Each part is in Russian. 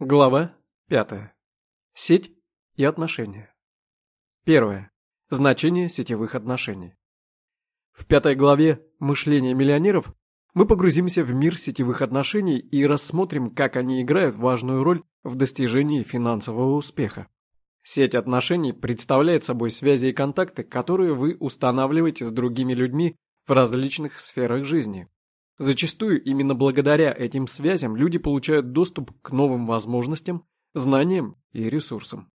Глава 5. Сеть и отношения. Первое. Значение сетевых отношений. В пятой главе «Мышление миллионеров» мы погрузимся в мир сетевых отношений и рассмотрим, как они играют важную роль в достижении финансового успеха. Сеть отношений представляет собой связи и контакты, которые вы устанавливаете с другими людьми в различных сферах жизни. Зачастую именно благодаря этим связям люди получают доступ к новым возможностям, знаниям и ресурсам.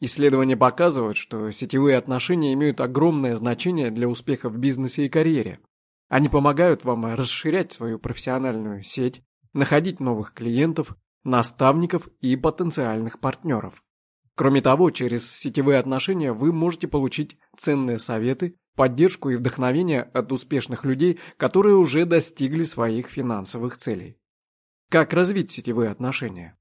Исследования показывают, что сетевые отношения имеют огромное значение для успеха в бизнесе и карьере. Они помогают вам расширять свою профессиональную сеть, находить новых клиентов, наставников и потенциальных партнеров. Кроме того, через сетевые отношения вы можете получить ценные советы, поддержку и вдохновение от успешных людей, которые уже достигли своих финансовых целей. Как развить сетевые отношения?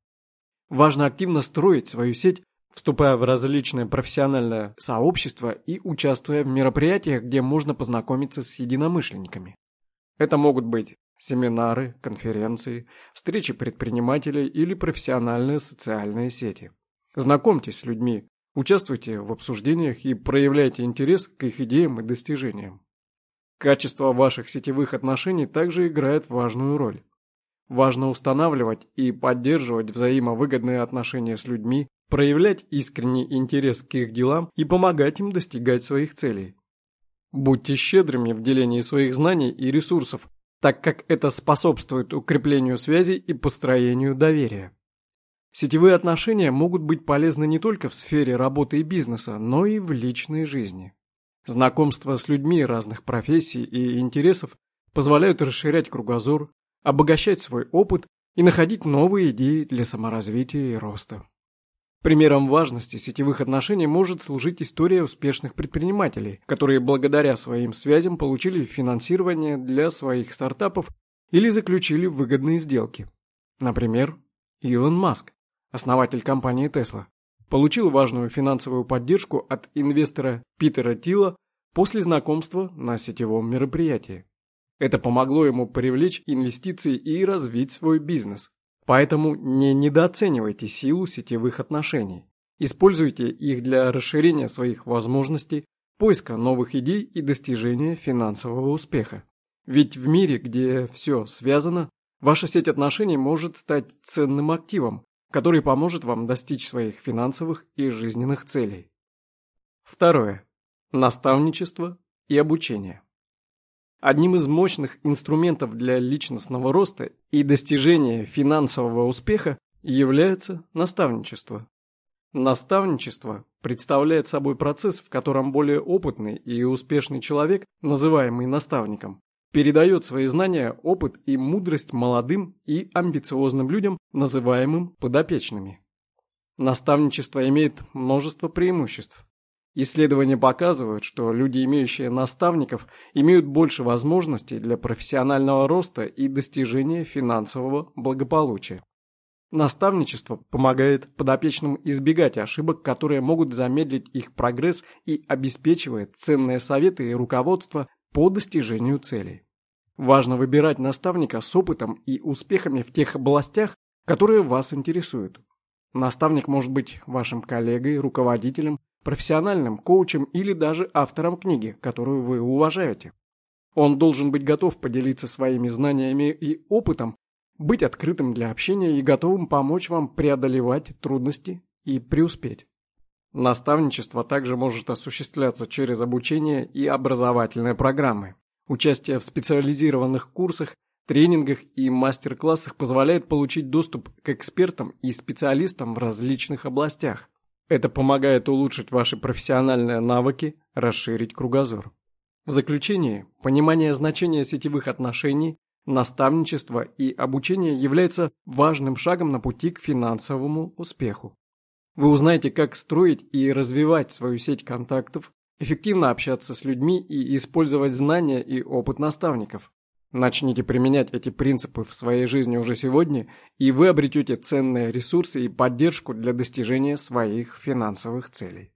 Важно активно строить свою сеть, вступая в различные профессиональные сообщества и участвуя в мероприятиях, где можно познакомиться с единомышленниками. Это могут быть семинары, конференции, встречи предпринимателей или профессиональные социальные сети. Знакомьтесь с людьми, участвуйте в обсуждениях и проявляйте интерес к их идеям и достижениям. Качество ваших сетевых отношений также играет важную роль. Важно устанавливать и поддерживать взаимовыгодные отношения с людьми, проявлять искренний интерес к их делам и помогать им достигать своих целей. Будьте щедрыми в делении своих знаний и ресурсов, так как это способствует укреплению связей и построению доверия. Сетевые отношения могут быть полезны не только в сфере работы и бизнеса, но и в личной жизни. Знакомства с людьми разных профессий и интересов позволяют расширять кругозор, обогащать свой опыт и находить новые идеи для саморазвития и роста. Примером важности сетевых отношений может служить история успешных предпринимателей, которые благодаря своим связям получили финансирование для своих стартапов или заключили выгодные сделки. Например, Илон Маск, основатель компании Tesla, получил важную финансовую поддержку от инвестора Питера Тила после знакомства на сетевом мероприятии. Это помогло ему привлечь инвестиции и развить свой бизнес. Поэтому не недооценивайте силу сетевых отношений. Используйте их для расширения своих возможностей, поиска новых идей и достижения финансового успеха. Ведь в мире, где все связано, ваша сеть отношений может стать ценным активом, который поможет вам достичь своих финансовых и жизненных целей. Второе. Наставничество и обучение. Одним из мощных инструментов для личностного роста и достижения финансового успеха является наставничество. Наставничество представляет собой процесс, в котором более опытный и успешный человек, называемый наставником, передает свои знания, опыт и мудрость молодым и амбициозным людям, называемым подопечными. Наставничество имеет множество преимуществ. Исследования показывают, что люди, имеющие наставников, имеют больше возможностей для профессионального роста и достижения финансового благополучия. Наставничество помогает подопечным избегать ошибок, которые могут замедлить их прогресс и обеспечивает ценные советы и руководство по достижению целей. Важно выбирать наставника с опытом и успехами в тех областях, которые вас интересуют. Наставник может быть вашим коллегой, руководителем, профессиональным коучем или даже автором книги, которую вы уважаете. Он должен быть готов поделиться своими знаниями и опытом, быть открытым для общения и готовым помочь вам преодолевать трудности и преуспеть. Наставничество также может осуществляться через обучение и образовательные программы. Участие в специализированных курсах, тренингах и мастер-классах позволяет получить доступ к экспертам и специалистам в различных областях. Это помогает улучшить ваши профессиональные навыки, расширить кругозор. В заключение, понимание значения сетевых отношений, наставничество и обучение является важным шагом на пути к финансовому успеху. Вы узнаете, как строить и развивать свою сеть контактов, эффективно общаться с людьми и использовать знания и опыт наставников. Начните применять эти принципы в своей жизни уже сегодня, и вы обретете ценные ресурсы и поддержку для достижения своих финансовых целей.